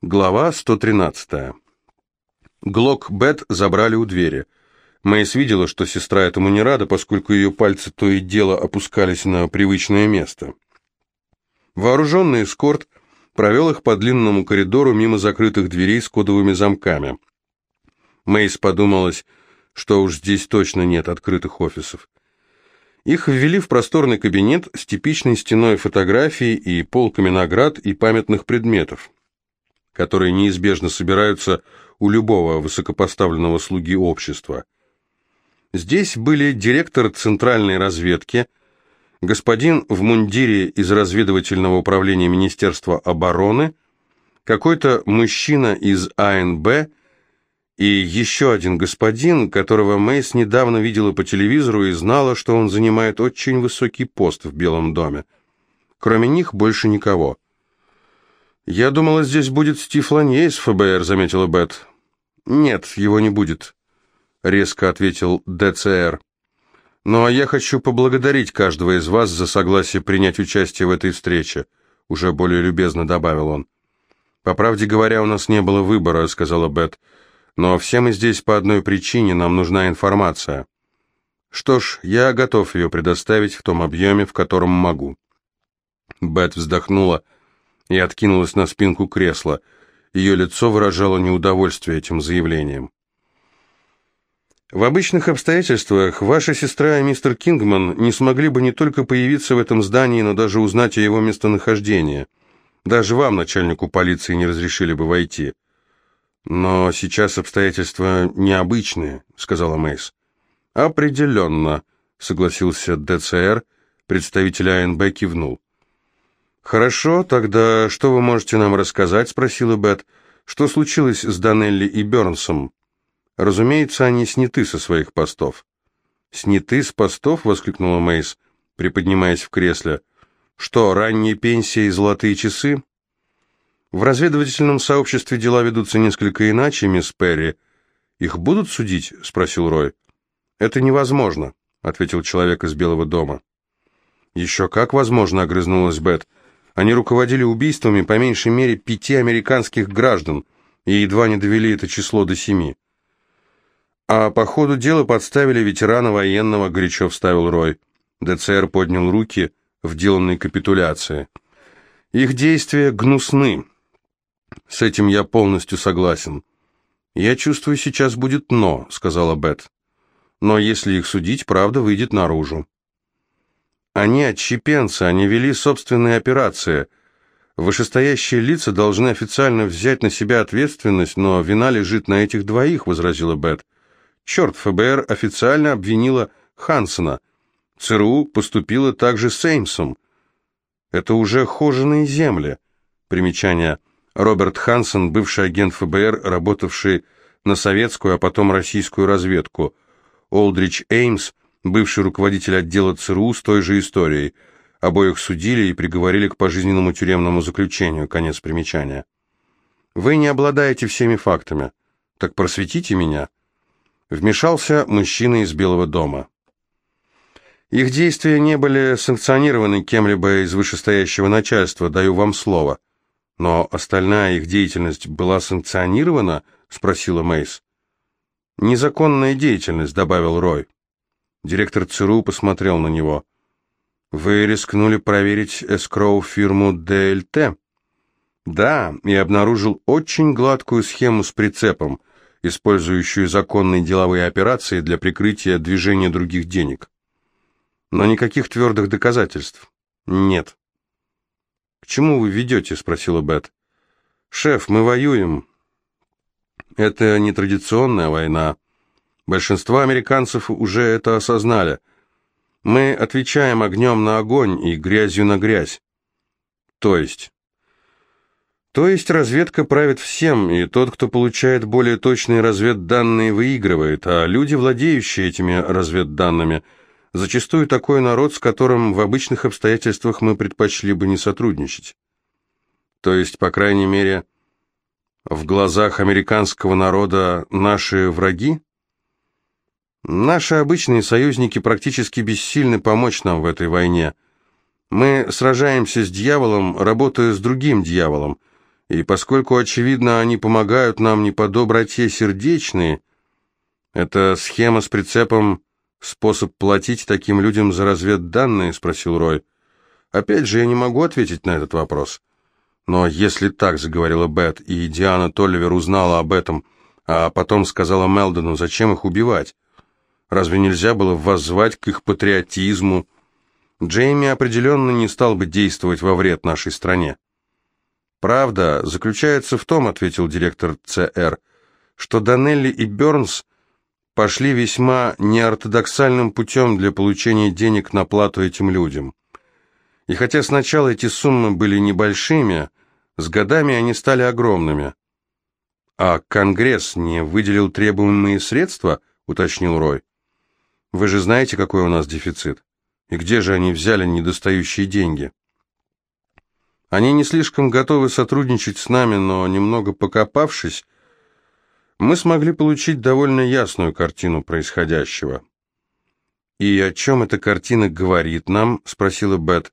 Глава 113. Глок Бет забрали у двери. Мэйс видела, что сестра этому не рада, поскольку ее пальцы то и дело опускались на привычное место. Вооруженный эскорт провел их по длинному коридору мимо закрытых дверей с кодовыми замками. Мэйс подумалась, что уж здесь точно нет открытых офисов. Их ввели в просторный кабинет с типичной стеной фотографий и полками наград и памятных предметов которые неизбежно собираются у любого высокопоставленного слуги общества. Здесь были директор Центральной разведки, господин в мундире из разведывательного управления Министерства обороны, какой-то мужчина из АНБ и еще один господин, которого Мейс недавно видела по телевизору и знала, что он занимает очень высокий пост в Белом доме. Кроме них больше никого. «Я думала, здесь будет Стив Ланье из ФБР», — заметила Бет. «Нет, его не будет», — резко ответил ДЦР. «Но «Ну, а я хочу поблагодарить каждого из вас за согласие принять участие в этой встрече», — уже более любезно добавил он. «По правде говоря, у нас не было выбора», — сказала Бет. «Но все мы здесь по одной причине, нам нужна информация». «Что ж, я готов ее предоставить в том объеме, в котором могу». Бет вздохнула, — и откинулась на спинку кресла. Ее лицо выражало неудовольствие этим заявлением. В обычных обстоятельствах ваша сестра и мистер Кингман не смогли бы не только появиться в этом здании, но даже узнать о его местонахождении. Даже вам, начальнику полиции, не разрешили бы войти. Но сейчас обстоятельства необычные, сказала Мейс. Определенно, согласился ДЦР, представитель АНБ кивнул. «Хорошо, тогда что вы можете нам рассказать?» — спросила Бет. «Что случилось с Данелли и Бернсом?» «Разумеется, они сняты со своих постов». «Сняты с постов?» — воскликнула Мейс, приподнимаясь в кресле. «Что, ранние пенсии и золотые часы?» «В разведывательном сообществе дела ведутся несколько иначе, мисс Перри. Их будут судить?» — спросил Рой. «Это невозможно», — ответил человек из Белого дома. «Еще как возможно», — огрызнулась Бет. Они руководили убийствами по меньшей мере пяти американских граждан и едва не довели это число до семи. А по ходу дела подставили ветерана военного, горячо вставил Рой. ДЦР поднял руки в деланной капитуляции. Их действия гнусны. С этим я полностью согласен. Я чувствую, сейчас будет «но», сказала Бет. Но если их судить, правда выйдет наружу. Они отщепенцы, они вели собственные операции. Вышестоящие лица должны официально взять на себя ответственность, но вина лежит на этих двоих, возразила Бет. Черт, ФБР официально обвинила Хансона. ЦРУ поступила также с Эймсом. Это уже хоженые земли. Примечание. Роберт Хансон, бывший агент ФБР, работавший на советскую, а потом российскую разведку. Олдрич Эймс – бывший руководитель отдела ЦРУ с той же историей. Обоих судили и приговорили к пожизненному тюремному заключению. Конец примечания. Вы не обладаете всеми фактами. Так просветите меня. Вмешался мужчина из Белого дома. Их действия не были санкционированы кем-либо из вышестоящего начальства, даю вам слово. Но остальная их деятельность была санкционирована? спросила Мейс. Незаконная деятельность, добавил Рой. Директор ЦРУ посмотрел на него. «Вы рискнули проверить эскроу-фирму ДЛТ?» «Да, и обнаружил очень гладкую схему с прицепом, использующую законные деловые операции для прикрытия движения других денег. Но никаких твердых доказательств. Нет». «К чему вы ведете?» — спросила Бет. «Шеф, мы воюем». «Это не традиционная война». Большинство американцев уже это осознали. Мы отвечаем огнем на огонь и грязью на грязь. То есть... То есть разведка правит всем, и тот, кто получает более точные разведданные, выигрывает, а люди, владеющие этими разведданными, зачастую такой народ, с которым в обычных обстоятельствах мы предпочли бы не сотрудничать. То есть, по крайней мере, в глазах американского народа наши враги? Наши обычные союзники практически бессильны помочь нам в этой войне. Мы сражаемся с дьяволом, работая с другим дьяволом. И поскольку, очевидно, они помогают нам не по доброте сердечной, эта схема с прицепом — способ платить таким людям за разведданные?» — спросил Рой. «Опять же, я не могу ответить на этот вопрос». «Но если так», — заговорила Бет, и Диана Толливер узнала об этом, а потом сказала Мелдону, зачем их убивать? Разве нельзя было воззвать к их патриотизму? Джейми определенно не стал бы действовать во вред нашей стране. «Правда заключается в том», — ответил директор ЦР, «что Данелли и Бернс пошли весьма неортодоксальным путем для получения денег на плату этим людям. И хотя сначала эти суммы были небольшими, с годами они стали огромными. «А Конгресс не выделил требуемые средства?» — уточнил Рой. «Вы же знаете, какой у нас дефицит? И где же они взяли недостающие деньги?» Они не слишком готовы сотрудничать с нами, но немного покопавшись, мы смогли получить довольно ясную картину происходящего. «И о чем эта картина говорит нам?» — спросила Бет.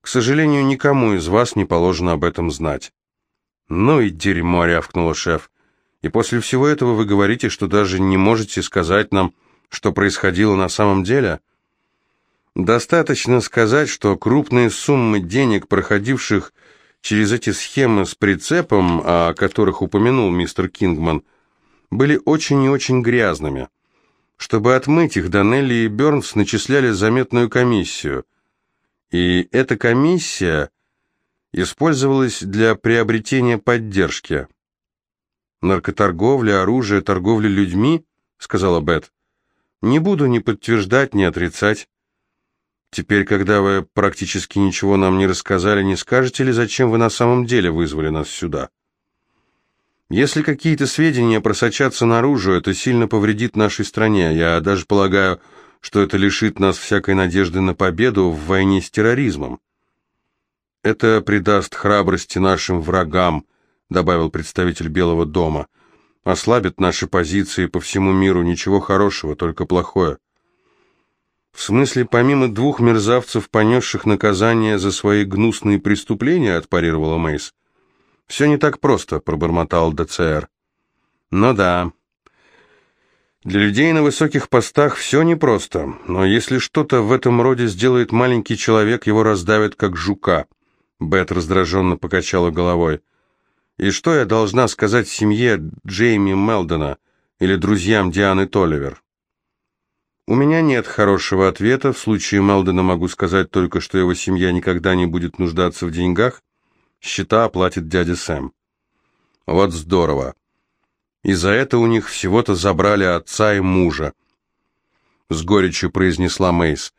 «К сожалению, никому из вас не положено об этом знать». «Ну и дерьмо!» — рявкнула шеф. «И после всего этого вы говорите, что даже не можете сказать нам, что происходило на самом деле?» Достаточно сказать, что крупные суммы денег, проходивших через эти схемы с прицепом, о которых упомянул мистер Кингман, были очень и очень грязными. Чтобы отмыть их, Данелли и Бернс начисляли заметную комиссию. И эта комиссия использовалась для приобретения поддержки. «Наркоторговля, оружие, торговля людьми», — сказала Бет. «Не буду ни подтверждать, ни отрицать. Теперь, когда вы практически ничего нам не рассказали, не скажете ли, зачем вы на самом деле вызвали нас сюда? Если какие-то сведения просочатся наружу, это сильно повредит нашей стране. Я даже полагаю, что это лишит нас всякой надежды на победу в войне с терроризмом. Это придаст храбрости нашим врагам, добавил представитель Белого дома. Ослабит наши позиции по всему миру, ничего хорошего, только плохое. В смысле, помимо двух мерзавцев, понесших наказание за свои гнусные преступления, отпарировала Мейс. Все не так просто, пробормотал ДЦР. Ну да. Для людей на высоких постах все непросто, но если что-то в этом роде сделает маленький человек, его раздавят как жука. Бет раздраженно покачала головой. И что я должна сказать семье Джейми Мелдона или друзьям Дианы Толливер? У меня нет хорошего ответа. В случае Мелдона могу сказать только, что его семья никогда не будет нуждаться в деньгах. Счета оплатит дядя Сэм. Вот здорово. И за это у них всего-то забрали отца и мужа. С горечью произнесла Мейс.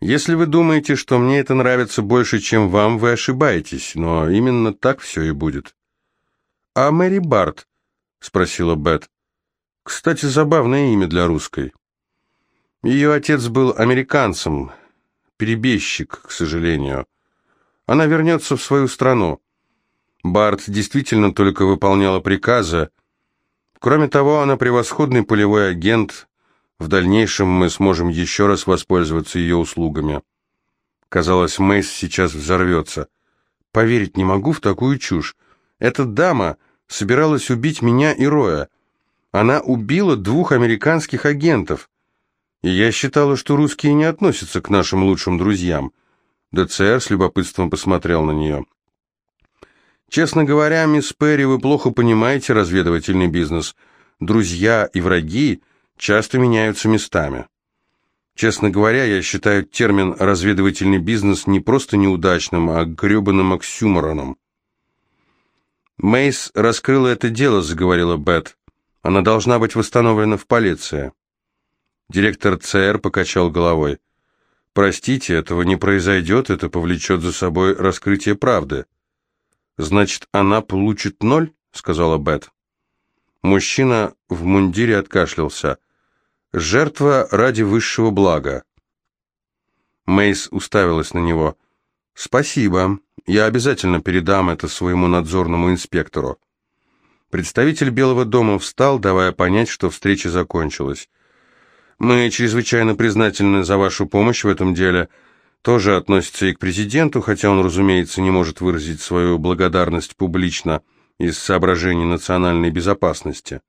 Если вы думаете, что мне это нравится больше, чем вам, вы ошибаетесь, но именно так все и будет. А Мэри Барт? Спросила Бет. Кстати, забавное имя для русской. Ее отец был американцем, перебежчик, к сожалению. Она вернется в свою страну. Барт действительно только выполняла приказы. Кроме того, она превосходный полевой агент. В дальнейшем мы сможем еще раз воспользоваться ее услугами. Казалось, Мэйс сейчас взорвется. Поверить не могу в такую чушь. Эта дама собиралась убить меня и Роя. Она убила двух американских агентов. И я считала, что русские не относятся к нашим лучшим друзьям. ДЦР с любопытством посмотрел на нее. «Честно говоря, мисс Перри, вы плохо понимаете разведывательный бизнес. Друзья и враги часто меняются местами. Честно говоря, я считаю термин «разведывательный бизнес» не просто неудачным, а гребаным оксюмороном. «Мейс раскрыла это дело», — заговорила Бет. «Она должна быть восстановлена в полиции». Директор ЦР покачал головой. «Простите, этого не произойдет, это повлечет за собой раскрытие правды». «Значит, она получит ноль?» — сказала Бет. Мужчина в мундире откашлялся. «Жертва ради высшего блага». Мейс уставилась на него. «Спасибо. Я обязательно передам это своему надзорному инспектору». Представитель Белого дома встал, давая понять, что встреча закончилась. Мы чрезвычайно признательны за вашу помощь в этом деле. тоже относится и к президенту, хотя он, разумеется, не может выразить свою благодарность публично из соображений национальной безопасности.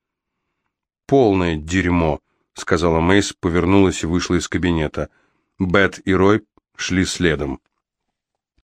«Полное дерьмо», — сказала Мейс, повернулась и вышла из кабинета. Бет и Рой шли следом.